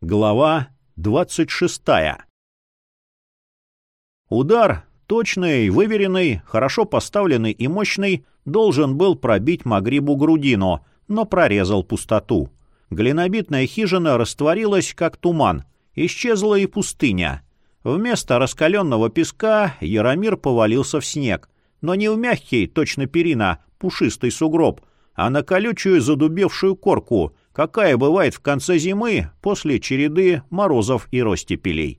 Глава 26. Удар, точный, выверенный, хорошо поставленный и мощный, должен был пробить Магрибу грудину, но прорезал пустоту. Глинобитная хижина растворилась, как туман. Исчезла и пустыня. Вместо раскаленного песка Яромир повалился в снег. Но не в мягкий, точно перина, пушистый сугроб, а на колючую задубевшую корку, какая бывает в конце зимы после череды морозов и ростепелей.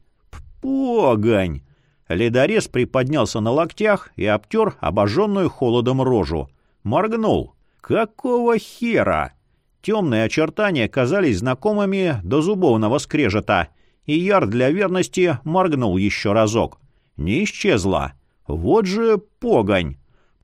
Погонь! Ледорез приподнялся на локтях и обтер обожженную холодом рожу. Моргнул. Какого хера? Темные очертания казались знакомыми до зубовного скрежета, и Яр для верности моргнул еще разок. Не исчезла. Вот же погонь!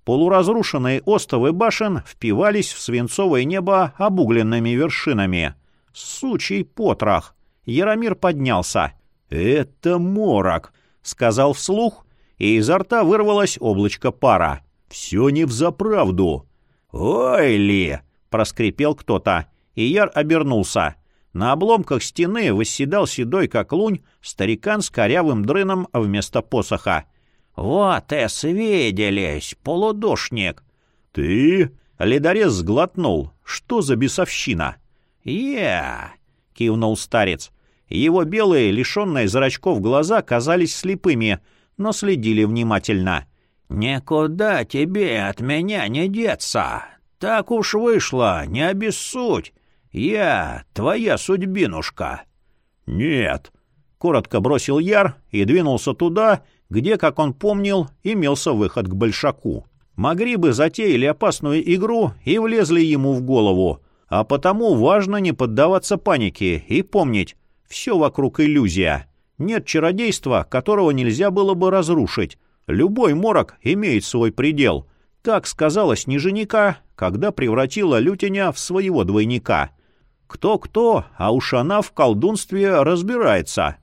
Полуразрушенные остовы башен впивались в свинцовое небо обугленными вершинами. Сучий потрох! Яромир поднялся. «Это морок!» — сказал вслух, и изо рта вырвалось облачко пара. «Все не взаправду!» «Ой ли!» — проскрипел кто-то, и Яр обернулся. На обломках стены восседал седой, как лунь, старикан с корявым дрыном вместо посоха. «Вот и свиделись, полудушник!» «Ты?» — ледорез сглотнул. «Что за бесовщина?» «Я!» — кивнул старец. Его белые, лишенные зрачков глаза казались слепыми, но следили внимательно. «Никуда тебе от меня не деться. Так уж вышло, не обессудь. Я твоя судьбинушка». «Нет», — коротко бросил Яр и двинулся туда, где, как он помнил, имелся выход к Большаку. Магрибы затеяли опасную игру и влезли ему в голову, а потому важно не поддаваться панике и помнить, все вокруг иллюзия. Нет чародейства, которого нельзя было бы разрушить. Любой морок имеет свой предел. Так сказала Снеженика, когда превратила Лютиня в своего двойника. Кто-кто, а уж она в колдунстве разбирается.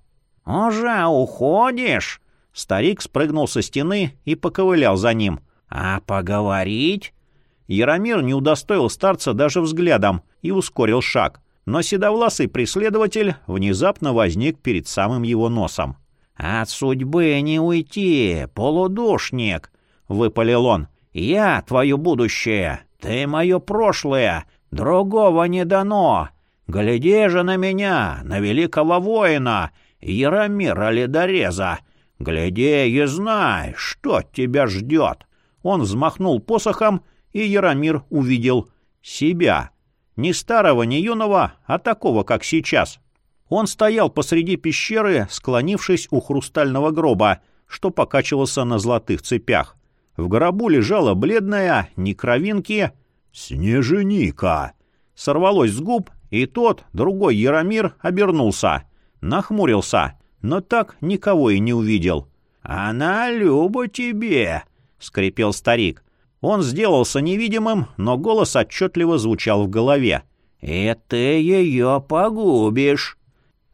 «Уже уходишь?» Старик спрыгнул со стены и поковылял за ним. «А поговорить?» Яромир не удостоил старца даже взглядом и ускорил шаг. Но седовласый преследователь внезапно возник перед самым его носом. «От судьбы не уйти, полудушник!» — выпалил он. «Я твое будущее, ты мое прошлое, другого не дано. Гляди же на меня, на великого воина, Яромира Ледореза, «Гляди и знай, что тебя ждет!» Он взмахнул посохом, и Яромир увидел себя. Не старого, не юного, а такого, как сейчас. Он стоял посреди пещеры, склонившись у хрустального гроба, что покачивался на золотых цепях. В гробу лежала бледная, не кровинки, «Снеженика!» Сорвалось с губ, и тот, другой Яромир, обернулся. Нахмурился но так никого и не увидел. «Она люба тебе!» — скрипел старик. Он сделался невидимым, но голос отчетливо звучал в голове. «И ты ее погубишь!»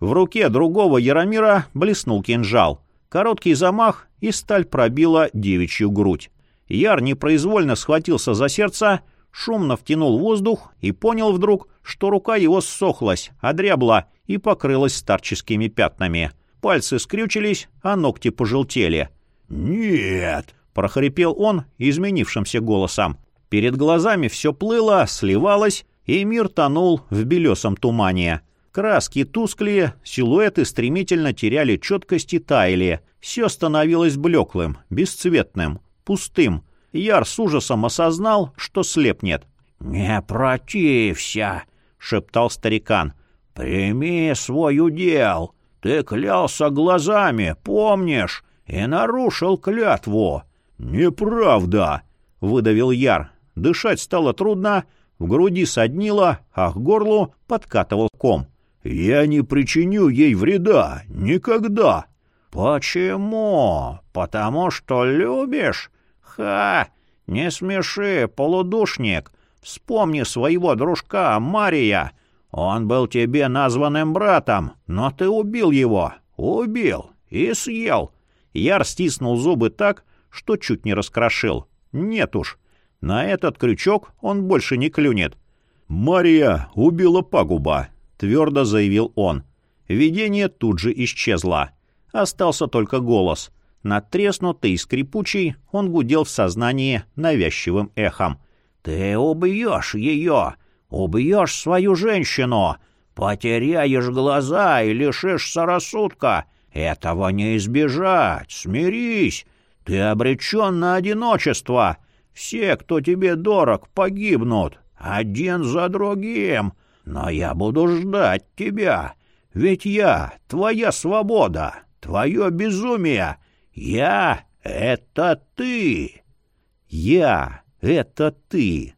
В руке другого Яромира блеснул кинжал. Короткий замах, и сталь пробила девичью грудь. Яр непроизвольно схватился за сердце, шумно втянул воздух и понял вдруг, что рука его ссохлась, одрябла и покрылась старческими пятнами. Пальцы скрючились, а ногти пожелтели. «Нет!» — прохрипел он изменившимся голосом. Перед глазами все плыло, сливалось, и мир тонул в белесом тумане. Краски тусклые, силуэты стремительно теряли четкость и таяли. Все становилось блеклым, бесцветным, пустым. Яр с ужасом осознал, что слепнет. «Не протився!» — шептал старикан. «Прими свой удел!» Ты клялся глазами, помнишь, и нарушил клятву. Неправда, выдавил Яр. Дышать стало трудно, в груди соднило, а к горлу подкатывал ком. Я не причиню ей вреда никогда. Почему? Потому что любишь? Ха! Не смеши, полудушник. Вспомни своего дружка Мария. Он был тебе названным братом, но ты убил его. Убил и съел. Яр стиснул зубы так, что чуть не раскрошил. Нет уж, на этот крючок он больше не клюнет. «Мария убила пагуба», — твердо заявил он. Видение тут же исчезло. Остался только голос. Надтреснутый и скрипучий, он гудел в сознании навязчивым эхом. «Ты убьешь ее! Убьешь свою женщину! Потеряешь глаза и лишишься рассудка! Этого не избежать! Смирись! Ты обречен на одиночество! Все, кто тебе дорог, погибнут, один за другим! Но я буду ждать тебя! Ведь я — твоя свобода, твое безумие! Я — это ты! Я — это ты!»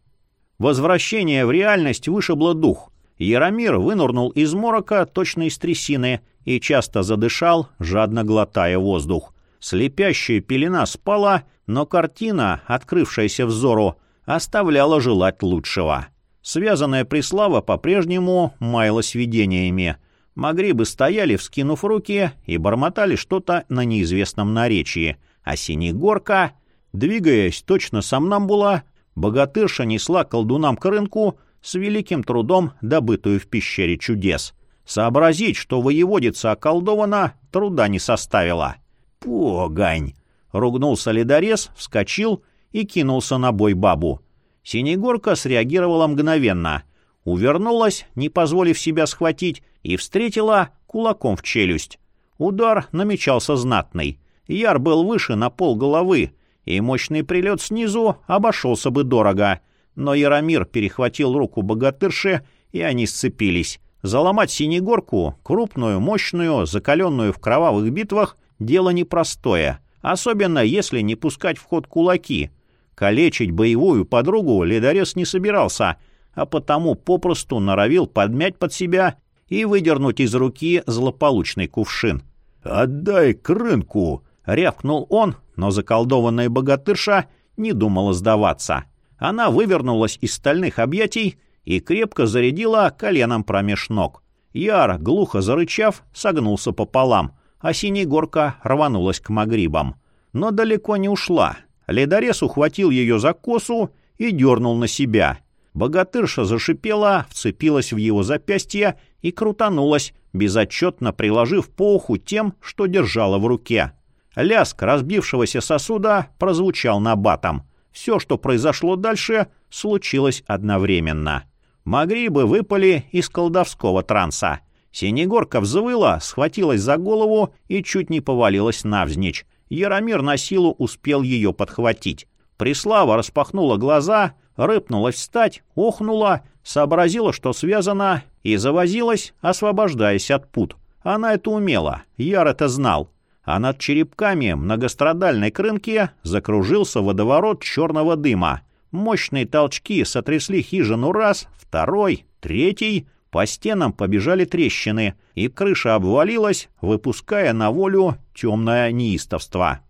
Возвращение в реальность вышибло дух. Яромир вынурнул из морока, точно из трясины, и часто задышал, жадно глотая воздух. Слепящая пелена спала, но картина, открывшаяся взору, оставляла желать лучшего. Связанная Преслава по-прежнему маялась видениями. Магрибы стояли, вскинув руки, и бормотали что-то на неизвестном наречии. А Синегорка, двигаясь точно сомнамбула, богатырша несла колдунам к рынку с великим трудом добытую в пещере чудес. Сообразить, что воеводица околдована, труда не составило. «Погань!» — ругнулся ледорез, вскочил и кинулся на бой бабу. Синегорка среагировала мгновенно. Увернулась, не позволив себя схватить, и встретила кулаком в челюсть. Удар намечался знатный. Яр был выше на пол головы, и мощный прилет снизу обошелся бы дорого. Но Яромир перехватил руку богатырши, и они сцепились. Заломать синегорку, крупную, мощную, закаленную в кровавых битвах, дело непростое, особенно если не пускать в ход кулаки. Калечить боевую подругу ледорез не собирался, а потому попросту норовил подмять под себя и выдернуть из руки злополучный кувшин. «Отдай к рынку!» — рявкнул он, но заколдованная богатырша не думала сдаваться. Она вывернулась из стальных объятий и крепко зарядила коленом промеж ног. Яр, глухо зарычав, согнулся пополам, а синегорка рванулась к магрибам. Но далеко не ушла. Ледорез ухватил ее за косу и дернул на себя. Богатырша зашипела, вцепилась в его запястье и крутанулась, безотчетно приложив по уху тем, что держала в руке. Ляск разбившегося сосуда прозвучал на батом. Все, что произошло дальше, случилось одновременно. Магрибы выпали из колдовского транса. Синегорка взвыла, схватилась за голову и чуть не повалилась навзничь. Яромир на силу успел ее подхватить. Прислава распахнула глаза, рыпнулась встать, охнула, сообразила, что связана, и завозилась, освобождаясь от пут. Она это умела, Яр это знал а над черепками многострадальной крынки закружился водоворот черного дыма. Мощные толчки сотрясли хижину раз, второй, третий. По стенам побежали трещины, и крыша обвалилась, выпуская на волю темное неистовство.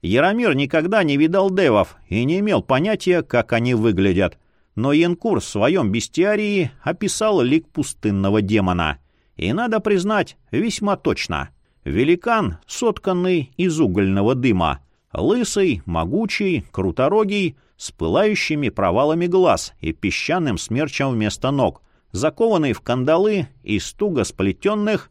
Яромир никогда не видал девов и не имел понятия, как они выглядят. Но Янкур в своем бестиарии описал лик пустынного демона. И, надо признать, весьма точно — Великан, сотканный из угольного дыма, лысый, могучий, круторогий, с пылающими провалами глаз и песчаным смерчем вместо ног, закованный в кандалы из туго сплетенных...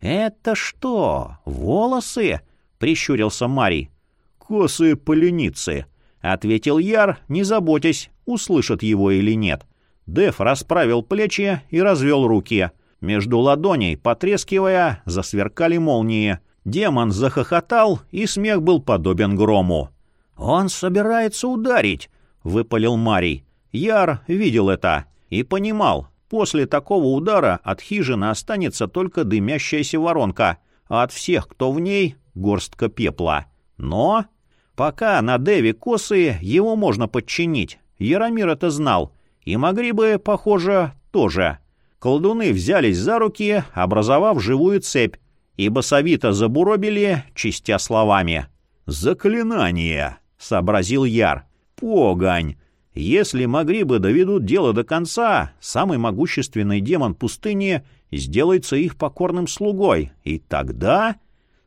«Это что, волосы?» — прищурился Марий. «Косые поленицы», — ответил Яр, не заботясь, услышат его или нет. Деф расправил плечи и развел руки. Между ладоней, потрескивая, засверкали молнии. Демон захохотал, и смех был подобен грому. «Он собирается ударить!» — выпалил Марий. Яр видел это и понимал, после такого удара от хижины останется только дымящаяся воронка, а от всех, кто в ней, горстка пепла. Но пока на Деве косые, его можно подчинить. Яромир это знал, и могли бы, похоже, тоже. Колдуны взялись за руки, образовав живую цепь, и басовито забуробили, чистя словами. «Заклинание!» — сообразил Яр. «Погонь! Если Магрибы доведут дело до конца, самый могущественный демон пустыни сделается их покорным слугой, и тогда...»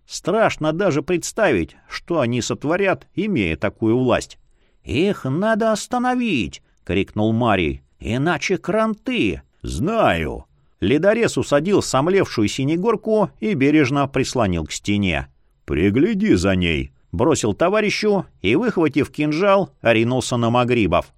Страшно даже представить, что они сотворят, имея такую власть. «Их надо остановить!» — крикнул Марий. «Иначе кранты!» «Знаю!» Ледорез усадил сомлевшую синегорку и бережно прислонил к стене. «Пригляди за ней», — бросил товарищу и, выхватив кинжал, ринулся на Магрибов.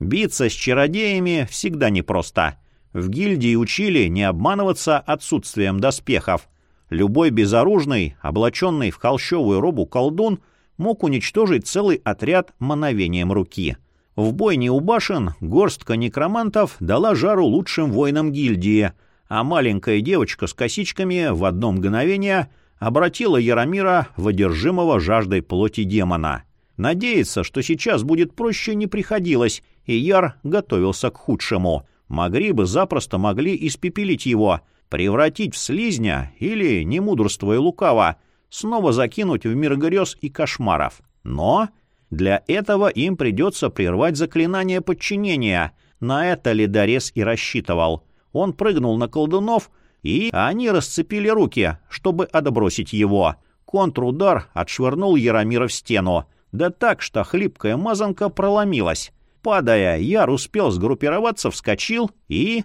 Биться с чародеями всегда непросто. В гильдии учили не обманываться отсутствием доспехов. Любой безоружный, облаченный в холщовую робу колдун мог уничтожить целый отряд мановением руки. В бойне у башен горстка некромантов дала жару лучшим воинам гильдии, а маленькая девочка с косичками в одно мгновение обратила Яромира в одержимого жаждой плоти демона. Надеяться, что сейчас будет проще, не приходилось, и Яр готовился к худшему. Магрибы запросто могли испепелить его, превратить в слизня или, не мудрствуя лукаво, снова закинуть в мир грез и кошмаров. Но для этого им придется прервать заклинание подчинения. На это Ледорез и рассчитывал. Он прыгнул на колдунов, и они расцепили руки, чтобы отбросить его. Контрудар отшвырнул Яромира в стену. Да так, что хлипкая мазанка проломилась. Падая, Яр успел сгруппироваться, вскочил и...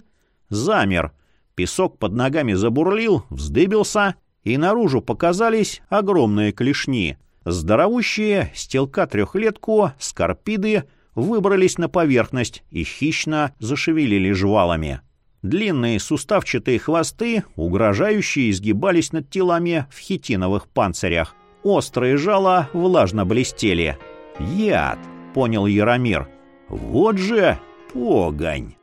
замер. Песок под ногами забурлил, вздыбился, и наружу показались огромные клешни. Здоровущие, стелка трехлетку, скорпиды выбрались на поверхность и хищно зашевелили жвалами. Длинные суставчатые хвосты, угрожающие, изгибались над телами в хитиновых панцирях. Острые жала влажно блестели. «Яд!» — понял Яромир. «Вот же погонь!»